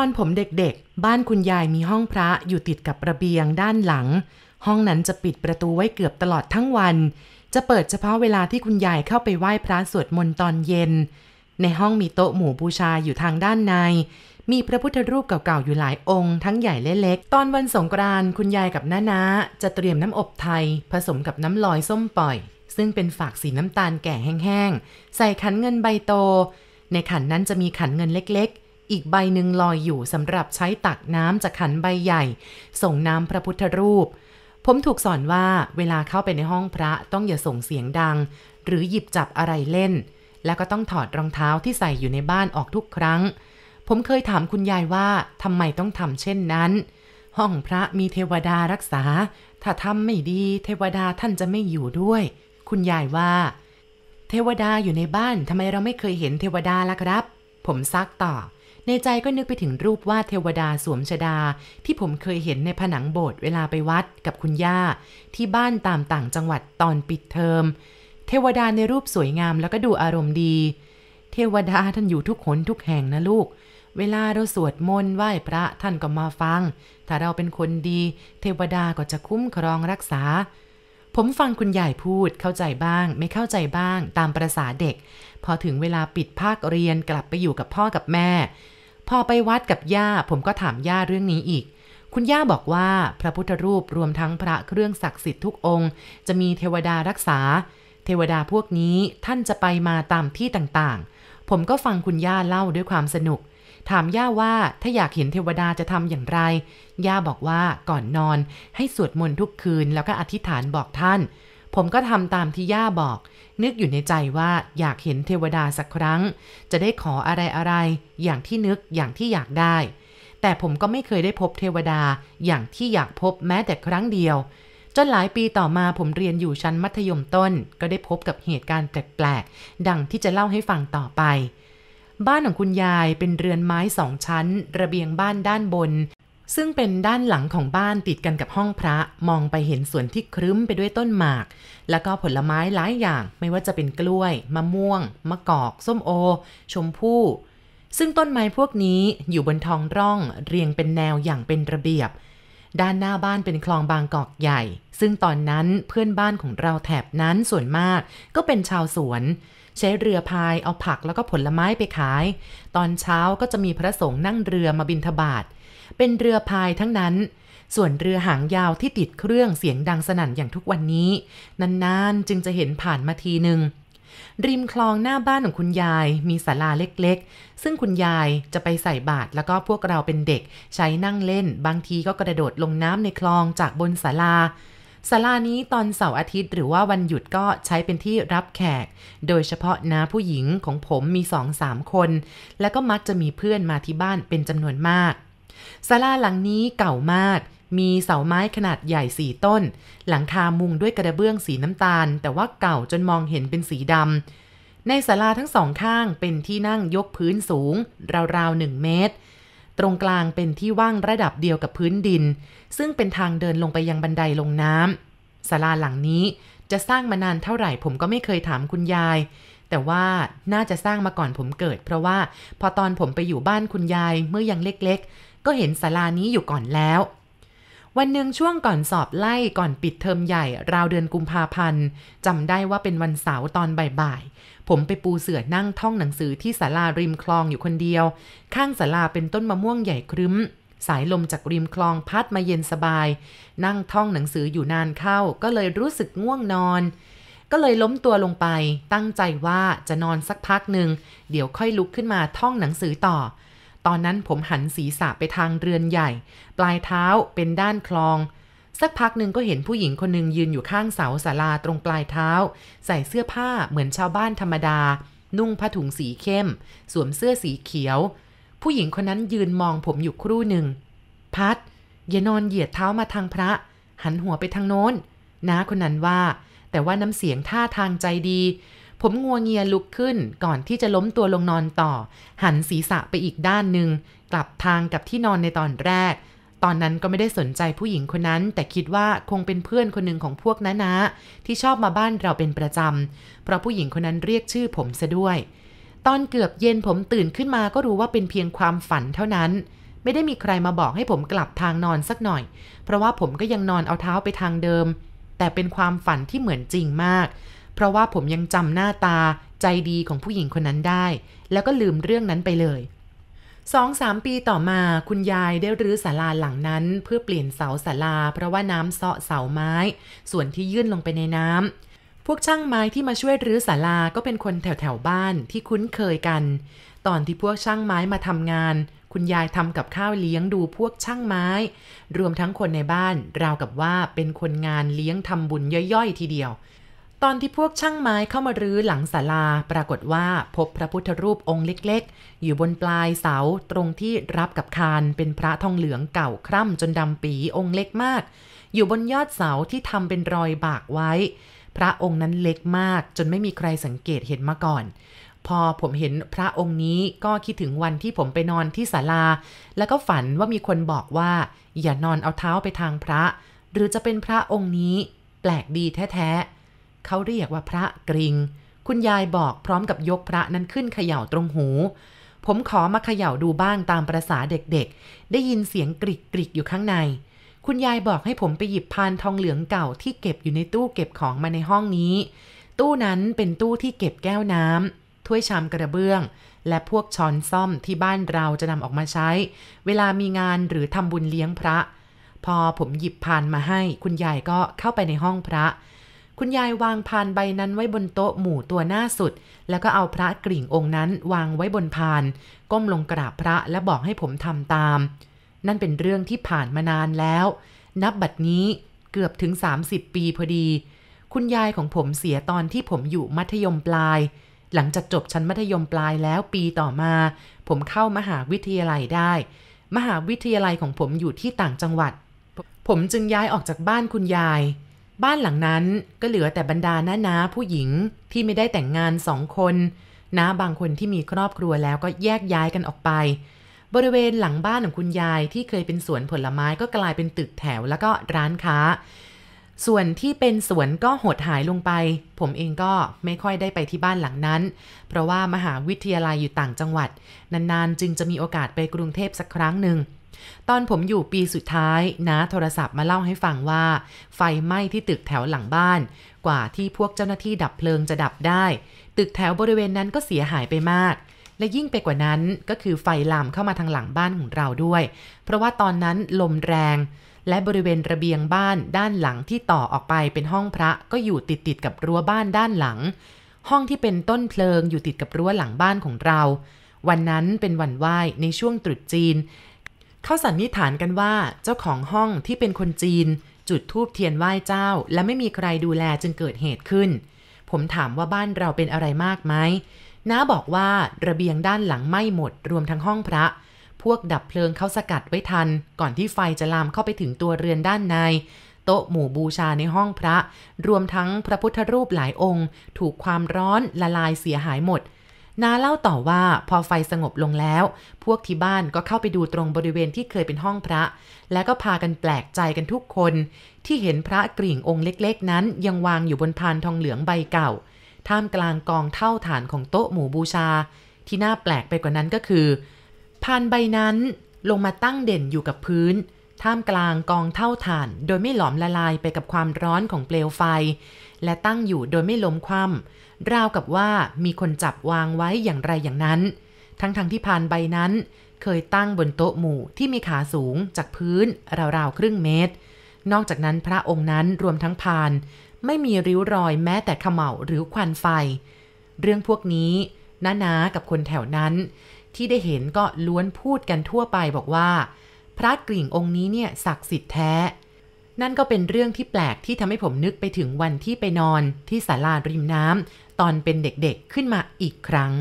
อนผมเด็กๆ บ้านคุณยายมีห้องพระอยู่ติดกับระเบียงด้านหลัง ห้องนั้นจะปิดประตูไว้เกือบตลอดทั้งวัน จะเปิดเฉพาะเวลาที่คุณยายเข้าไปไหว้พระสวดมนต์ตอนเย็น ในห้องมีโต๊ะหมู่บูชาอยู่ทางด้านใน มีพระพุทธรูปเก่าๆอยู่หลายองค์ ทั้งใหญ่และเล็ก ตอนวันสงกรานต์คุณยายกับน้านาจะเตรียมน้ำอบไทย ผสมกับน้ำลอยส้มปล่อย ซึ่งเป็นฝากสีน้ำตาลแก่แห้งๆ ใส่ขันเงินใบโต ในขันนั้นจะมีขันเงินเล็กๆ อีกใบหนึ่งลอยอยู่สำหรับใช้ตักน้ำจากขันใบใหญ่ ส่งน้ำพระพุทธรูป ผมถูกสอนว่าเวลาเข้าไปในห้องพระต้องอย่าส่งเสียงดัง หรือหยิบจับอะไรเล่น แล้วก็ต้องถอดรองเท้าที่ใส่อยู่ในบ้านออกทุกครั้ง ผมเคยถามคุณยายว่าทำไมต้องทำเช่นนั้น ห้องพระมีเทวดารักษา ถ้าทำไม่ดีเทวดาท่านจะไม่อยู่ด้วย คุณยายว่า เทวดาอยู่ในบ้านทำไมเราไม่เคยเห็นเทวดาล่ะครับ ผมซักต่อ ในใจก็นึกไปถึงรูปวาดเทวดาสวมชดา ที่ผมเคยเห็นในผนังโบสถ์เวลาไปวัดกับคุณย่า ที่บ้านตามต่างจังหวัดตอนปิดเทอม เทวดาในรูปสวยงามแล้วก็ดูอารมณ์ดี เทวดาท่านอยู่ทุกหนทุกแห่งนะลูก เวลาเราสวดมนต์ไหว้พระท่านก็มาฟัง ถ้าเราเป็นคนดี เทวดาก็จะคุ้มครองรักษาผมฟังคุณยายพูดเข้าใจบ้าง ไม่เข้าใจบ้างตามประษาเด็ก พอถึงเวลาปิดภาคเรียนกลับไปอยู่กับพ่อกับแม่ พอไปวัดกับย่าผมก็ถามย่าเรื่องนี้อีก คุณย่าบอกว่าพระพุทธรูปรวมทั้งพระเครื่องศักดิ์สิทธิ์ทุกองค์ จะมีเทวดารักษา เทวดาพวกนี้ท่านจะไปมาตามที่ต่างๆ ผมก็ฟังคุณย่าเล่าด้วยความสนุก ถามย่าว่าถ้าอยากเห็นเทวดาจะทำอย่างไร ย่าบอกว่าก่อนนอนให้สวดมนต์ทุกคืนแล้วก็อธิษฐานบอกท่าน ผมก็ทำตามที่ย่าบอก นึกอยู่ในใจว่าอยากเห็นเทวดาสักครั้ง จะได้ขออะไรอะไร อย่างที่นึกอย่างที่อยากได้ แต่ผมก็ไม่เคยได้พบเทวดาอย่างที่อยากพบแม้แต่ครั้งเดียว จนหลายปีต่อมาผมเรียนอยู่ชั้นมัธยมต้น ก็ได้พบกับเหตุการณ์แปลกๆ ดังที่จะเล่าให้ฟังต่อไป บ้านของคุณยายเป็นเรือนไม้สองชั้น ระเบียงบ้านด้านบน ซึ่งเป็นด้านหลังของบ้านติดกันกับห้องพระมองไปเห็นสวนที่ครึ้มไปด้วยต้นหมาก แล้วก็ผลไม้หลายอย่างไม่ว่าจะเป็นกล้วย มะม่วง มะกอก ส้มโอ ชมพู่ซึ่งต้นไม้พวกนี้อยู่บนท้องร่องเรียงเป็นแนวอย่างเป็นระเบียบ ด้านหน้าบ้านเป็นคลองบางกอกใหญ่ ซึ่งตอนนั้นเพื่อนบ้านของเราแถบนั้นส่วนมากก็เป็นชาวสวน ใช้เรือพายเอาผักแล้วก็ผลไม้ไปขาย ตอนเช้าก็จะมีพระสงฆ์นั่งเรือมาบินทบาท เป็นเรือพายทั้งนั้น ส่วนเรือหางยาวที่ติดเครื่องเสียงดังสนั่นอย่างทุกวันนี้ นานๆจึงจะเห็นผ่านมาทีหนึ่งริมคลองหน้าบ้านของคุณยายมีศาลาเล็กๆ ซึ่งคุณยายจะไปใส่บาตรแล้วก็พวกเราเป็นเด็กใช้นั่งเล่น บางทีก็กระโดดลงน้ำในคลองจากบนศาลาศาลานี้ตอนเสาร์อาทิตย์หรือว่าวันหยุดก็ใช้เป็นที่รับแขก โดยเฉพาะน้าผู้หญิงของผมมีสองสามคน และก็มักจะมีเพื่อนมาที่บ้านเป็นจำนวนมาก ศาลาหลังนี้เก่ามาก มีเสาไม้ขนาดใหญ่สี่ต้น หลังคามุงด้วยกระเบื้องสีน้ำตาล แต่ว่าเก่าจนมองเห็นเป็นสีดำ ในศาลาทั้งสองข้างเป็นที่นั่งยกพื้นสูง ราวๆหนึ่งเมตร ตรงกลางเป็นที่ว่างระดับเดียวกับพื้นดิน ซึ่งเป็นทางเดินลงไปยังบันไดลงน้ำศาลาหลังนี้จะสร้างมานานเท่าไหร่ผมก็ไม่เคยถามคุณยาย แต่ว่าน่าจะสร้างมาก่อนผมเกิด เพราะว่าพอตอนผมไปอยู่บ้านคุณยายเมื่อยังเล็ก ก็เห็นศาลานี้อยู่ก่อนแล้ว วันหนึ่งช่วงก่อนสอบไล่ก่อนปิดเทอมใหญ่ ราวเดือนกุมภาพันธ์จำได้ว่าเป็นวันเสาร์ตอนบ่ายๆ ผมไปปูเสื่อนั่งท่องหนังสือที่ศาลาริมคลองอยู่คนเดียว ข้างศาลาเป็นต้นมะม่วงใหญ่ครึ้ม สายลมจากริมคลองพัดมาเย็นสบาย นั่งท่องหนังสืออยู่นานเข้า ก็เลยรู้สึกง่วงนอนก็เลยล้มตัวลงไป ตั้งใจว่าจะนอนสักพักหนึ่ง เดี๋ยวค่อยลุกขึ้นมาท่องหนังสือต่อ ตอนนั้นผมหันศีรษะไปทางเรือนใหญ่ ปลายเท้าเป็นด้านคลอง สักพักหนึ่งก็เห็นผู้หญิงคนหนึ่งยืนอยู่ข้างเสาศาลาตรงปลายเท้า ใส่เสื้อผ้าเหมือนชาวบ้านธรรมดา นุ่งผ้าถุงสีเข้ม สวมเสื้อสีเขียว ผู้หญิงคนนั้นยืนมองผมอยู่ครู่หนึ่ง พัดอย่านอนเหยียดเท้ามาทางพระ หันหัวไปทางโน้นน้าคนนั้นว่า แต่ว่าน้ำเสียงท่าทางใจดี ผมงัวเงียลุกขึ้นก่อนที่จะล้มตัวลงนอนต่อ หันศีรษะไปอีกด้านหนึ่งกลับทางกับที่นอนในตอนแรก ตอนนั้นก็ไม่ได้สนใจผู้หญิงคนนั้น แต่คิดว่าคงเป็นเพื่อนคนหนึ่งของพวกน้าๆที่ชอบมาบ้านเราเป็นประจำเพราะผู้หญิงคนนั้นเรียกชื่อผมซะด้วย ตอนเกือบเย็นผมตื่นขึ้นมาก็รู้ว่าเป็นเพียงความฝันเท่านั้น ไม่ได้มีใครมาบอกให้ผมกลับทางนอนสักหน่อย เพราะว่าผมก็ยังนอนเอาเท้าไปทางเดิม แต่เป็นความฝันที่เหมือนจริงมาก เพราะว่าผมยังจำหน้าตาใจดีของผู้หญิงคนนั้นได้ แล้วก็ลืมเรื่องนั้นไปเลยสองสามปีต่อมาคุณยายได้รื้อศาลาหลังนั้น เพื่อเปลี่ยนเสาศาลา เพราะว่าน้ำเซาะเสาไม้ ส่วนที่ยื่นลงไปในน้ำพวกช่างไม้ที่มาช่วยรื้อศาลาก็เป็นคนแถวแถวบ้านที่คุ้นเคยกัน ตอนที่พวกช่างไม้มาทำงาน คุณยายทำกับข้าวเลี้ยงดูพวกช่างไม้ รวมทั้งคนในบ้านราวกับว่าเป็นคนงานเลี้ยงทำบุญย่อยๆ ทีเดียว ตอนที่พวกช่างไม้เข้ามารื้อหลังศาลา ปรากฏว่าพบพระพุทธรูปองค์เล็กๆ อยู่บนปลายเสาตรงที่รับกับคานเป็นพระทองเหลืองเก่าคร่ำจนดำปีองค์เล็กมาก อยู่บนยอดเสาที่ทำเป็นรอยบากไว้ พระองค์นั้นเล็กมาก จนไม่มีใครสังเกตเห็นมาก่อน พอผมเห็นพระองค์นี้ก็คิดถึงวันที่ผมไปนอนที่ศาลา แล้วก็ฝันว่ามีคนบอกว่า อย่านอนเอาเท้าไปทางพระ หรือจะเป็นพระองค์นี้ แปลกดีแท้ๆ เขาเรียกว่าพระกริง คุณยายบอกพร้อมกับยกพระนั้นขึ้นเขย่าตรงหู ผมขอมาเขย่าดูบ้างตามประษาเด็กๆ ได้ยินเสียงกริกกริกอยู่ข้างใน คุณยายบอกให้ผมไปหยิบพานทองเหลืองเก่าที่เก็บอยู่ในตู้เก็บของมาในห้องนี้ ตู้นั้นเป็นตู้ที่เก็บแก้วน้ำถ้วยชามกระเบื้อง และพวกช้อนซ่อมที่บ้านเราจะนำออกมาใช้ เวลามีงานหรือทำบุญเลี้ยงพระพอผมหยิบพานมาให้ คุณยายก็เข้าไปในห้องพระ คุณยายวางพานใบนั้นไว้บนโต๊ะหมู่ตัวหน้าสุด แล้วก็เอาพระกริ่งองค์นั้นวางไว้บนพาน ก้มลงกราบพระและบอกให้ผมทำตาม นั่นเป็นเรื่องที่ผ่านมานานแล้ว นับบัดนี้เกือบถึง 30 ปีพอดี คุณยายของผมเสียตอนที่ผมอยู่มัธยมปลาย หลังจากจบชั้นมัธยมปลายแล้วปีต่อมา ผมเข้ามหาวิทยาลัยได้ มหาวิทยาลัยของผมอยู่ที่ต่างจังหวัด ผมจึงย้ายออกจากบ้านคุณยาย บ้านหลังนั้นก็เหลือแต่บรรดาน้านาผู้หญิงที่ไม่ได้แต่งงานสองคนน้าบางคนที่มีครอบครัวแล้วก็แยกย้ายกันออกไป บริเวณหลังบ้านของคุณยายที่เคยเป็นสวนผลไม้ก็กลายเป็นตึกแถวแล้วก็ร้านค้า ส่วนที่เป็นสวนก็หดหายลงไป ผมเองก็ไม่ค่อยได้ไปที่บ้านหลังนั้น เพราะว่ามหาวิทยาลัยอยู่ต่างจังหวัด นานๆ จึงจะมีโอกาสไปกรุงเทพสักครั้งหนึ่ง ตอนผมอยู่ปีสุดท้ายนะโทรศัพท์มาเล่าให้ฟังว่า ไฟไหม้ที่ตึกแถวหลังบ้าน กว่าที่พวกเจ้าหน้าที่ดับเพลิงจะดับได้ ตึกแถวบริเวณนั้นก็เสียหายไปมาก และยิ่งไปกว่านั้นก็คือไฟลามเข้ามาทางหลังบ้านของเราด้วย เพราะว่าตอนนั้นลมแรง และบริเวณระเบียงบ้านด้านหลังที่ต่อออกไปเป็นห้องพระก็อยู่ติดติดกับรั้วบ้านด้านหลัง ห้องที่เป็นต้นเพลิงอยู่ติดกับรั้วหลังบ้านของเรา วันนั้นเป็นวันไหว้ในช่วงตรุษจีน เขาสันนิษฐานกันว่าเจ้าของห้องที่เป็นคนจีน จุดทูบเทียนไหว้เจ้า และไม่มีใครดูแลจึงเกิดเหตุขึ้น ผมถามว่าบ้านเราเป็นอะไรมากไหมน้าบอกว่าระเบียงด้านหลังไหม้หมดรวมทั้งห้องพระ พวกดับเพลิงเขาสกัดไว้ทัน ก่อนที่ไฟจะลามเข้าไปถึงตัวเรือนด้านใน โต๊ะหมู่บูชาในห้องพระ รวมทั้งพระพุทธรูปหลายองค์ ถูกความร้อนละลายเสียหายหมด นาเล่าต่อว่าพอไฟสงบลงแล้ว พวกที่บ้านก็เข้าไปดูตรงบริเวณที่เคยเป็นห้องพระ และก็พากันแปลกใจกันทุกคน ที่เห็นพระกริ่งองค์เล็กๆ นั้น ยังวางอยู่บนพานทองเหลืองใบเก่า ท่ามกลางกองเท่าฐานของโต๊ะหมู่บูชา ที่น่าแปลกไปกว่านั้นก็คือพานใบนั้นลงมาตั้งเด่นอยู่กับพื้น ท่ามกลางกองเท่าฐาน โดยไม่หลอมละลายไปกับความร้อนของเปลวไฟ และตั้งอยู่โดยไม่ล้มคว่ำราวกับว่ามีคนจับวางไว้อย่างไรอย่างนั้น ทั้งๆทที่พานใบนั้น เคยตั้งบนโต๊ะหมู่ที่มีขาสูงจากพื้นราวๆครึ่งเมตร นอกจากนั้นพระองค์นั้นรวมทั้งพาน ไม่มีริ้วรอยแม้แต่ขมเหลาหรือควันไฟ เรื่องพวกนี้น้านากับคนแถวนั้น ที่ได้เห็นก็ล้วนพูดกันทั่วไปบอกว่า พระกริ่งองค์นี้เนี่ยศักดิ์สิทธิ์แท้ นั่นก็เป็นเรื่องที่แปลกที่ทำให้ผมนึกไปถึงวันที่ไปนอนที่ศาลาริมน้ำตอนเป็นเด็กๆขึ้นมาอีกครั้ง